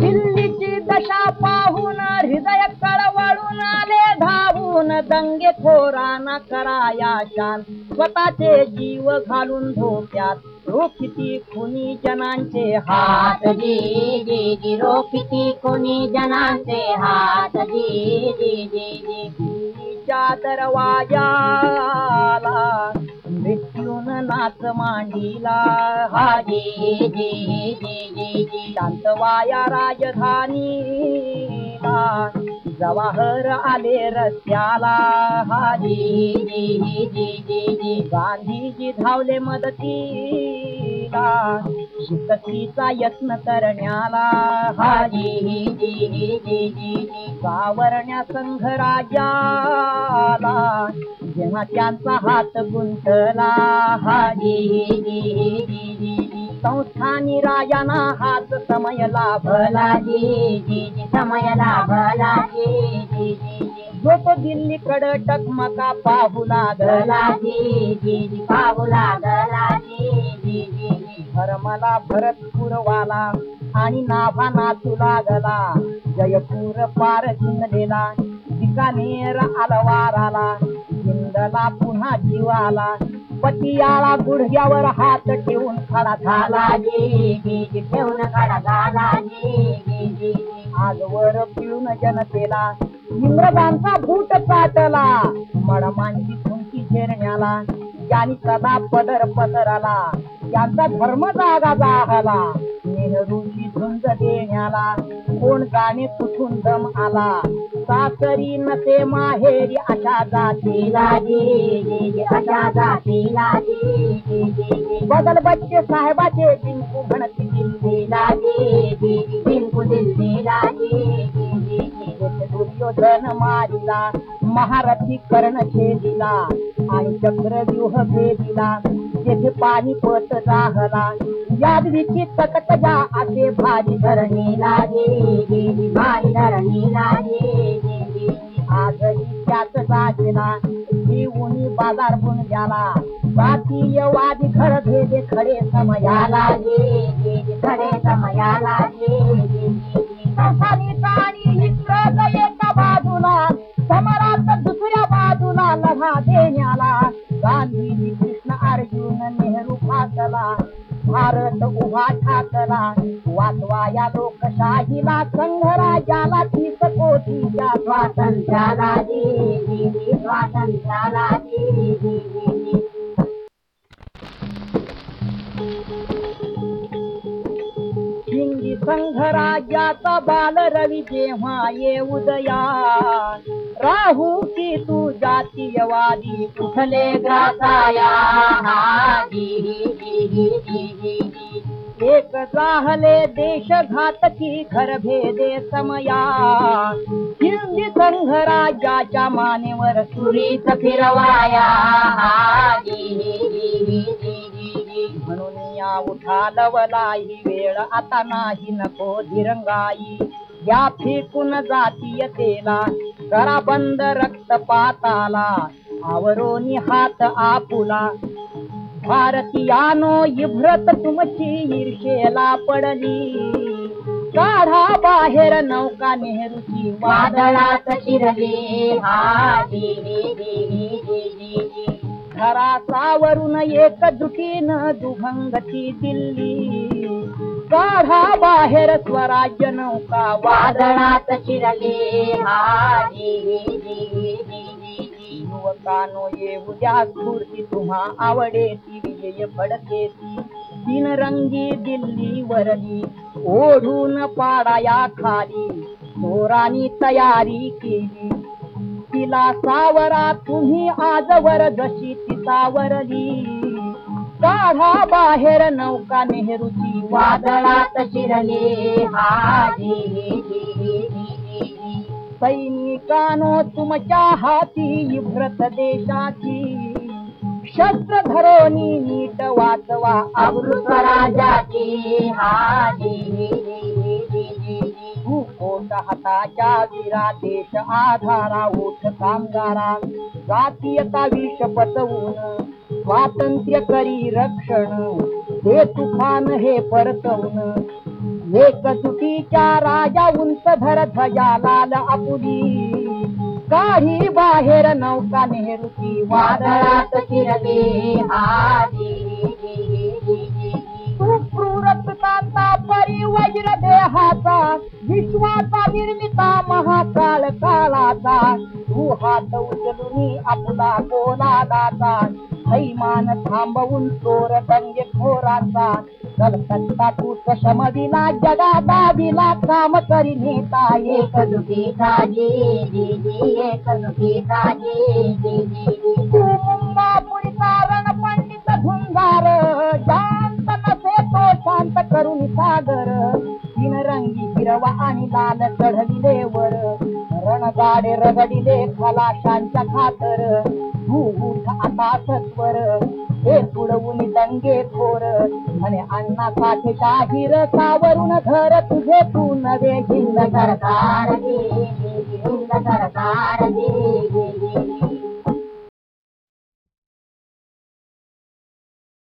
दिल्लीची दशा पाहून हृदय कळवळून आले धावून दंगे खोराना कराया शान. स्वतःचे जीव घालून धोक्यात रोखिती खुनी जनांचे हात. जी जी जी रोखिती कोणी जनांचे हात. जी जी जी जी. दरवाजाला मृत्यून नाच मांडीला. हा हाजी जी जी शांतवाया राजधानीला. जवाहर आले रस्त्याला. हाजी जी. गांधीजी धावले मदतीला. शिकतीचा यत्न करण्याला हाजी हाजी जी जी सावरण्या संघराजाला जेव्हा त्यांचा हात गुंतला हाजी संस्थानी राजाना हात समय लाभला समय लाभला झोप जी जी टकमका पाहू लागला पाहू लागला धर्मला भरतपूरवाला आणि नाभा नाचू लागला जयपूर पार जिंकलेला बिकानेर अलवाराला. हिंदला पुन्हा जीवाला पतियाळा गुडघ्यावर हात ठेवून खडा झाला. ठेवून काढा झाला. आजवर पिळून जनतेला इंग्रजांचा बूट चाटला. मडमांची खुंची झेरण्याला ज्यांनी सदा पदर पदराला याचा धर्म जागा जागाला नेहरूची झुंज देण्याला कोण जाणे कुठून दम आला? सासरी नसे माहेरी अशा जातीला अशा जातीला बदल बच्चे साहेबाचे बिंकू म्हणती दिल्ली दिला जी जी जी दुर्योधन मारिला महारथी कर्ण छेदिला आणि चक्रव्यूह भेदिला जेथे पाणी पाणीपत जाहला यादवीची तकट जा असे भारी धरणी लागे भारी धरणी लागे आजही त्याच जागेला जीवनी बाजार बुन झाला जातीयवादी खर भेदे खडे समयाला याला जी जी जी समयाला भारत उभा ठाकला वाचवाया लोकशाहीला संघराजाला तीस कोटीच्या स्वातंत्र्याला स्वातंत्र्याला बाल रवी जेव्हा ये उदया राहू की तू जातीयवादी उठले ग्रासाया एक जाहले देश घातकी घर भेदे समया हिंदी संघराज्याच्या मानेवर सुरी सुरीत फिरवाया हा म्हणून उठा लवलाई वेळ. आता नाही नको धिरंगाई या फेकून जातीयतेला करा बंद रक्तपाताला. आवरोनी हात आपुला. भारतीयानो इभ्रत तुमची ईर्षेला पडली. काढा बाहेर नौका नेहरूची वादळात शिरली. हा जी जी जी. जी एक जी जी दुभंगची दुभंगती दिल्ली. काढा बाहेर स्वराज्य नौका वादळात शिरले. युवकानो येऊ द्या स्फूर्ती तुम्हा आवडेती विजय फडकेती. तीन रंगी दिल्ली वरली ओढून पाडाया खाली. चोरानी तयारी केली. तिला सावरा तुम्ही आजवर जशी सावरली काढा बाहेर नौका नेहरूची वादळात शिरले सैनिकानो तुमच्या हाती व्रत देशाची. शस्त्र धरोनी नीट वाचवा अमृत राजाची हा जी हाताच्या विरा देश आधारा उठ कामगारा जातीयता विष पचवून स्वातंत्र्य करी रक्षण. हे तुफान हे परतवून. एकजुटीच्या राजा उंच धर ध्वजा लाल आपुली. काही बाहेर नौका नेहरूची वादळात वादळात आधी वज्र देहाचा विश्वाचा निर्मिता महाकाल कालाचा. तू हात उचलून आपला कोलादाचा हैमान थांबवून चोर दंगे खोराचा. कलकत्ता तू सशम दिला जगा दाविला काम करी नेता एक दुखी काजी एक दुखी काजी रणगाडे रगडिले खलाशांच्या खातर. तू उठ आता सत्वर हे तुडवून दंगे थोर. आणि अण्णा साठे शाहीर सावरून धर तुझे तू नवे हिंद सरकार जी जी सरकार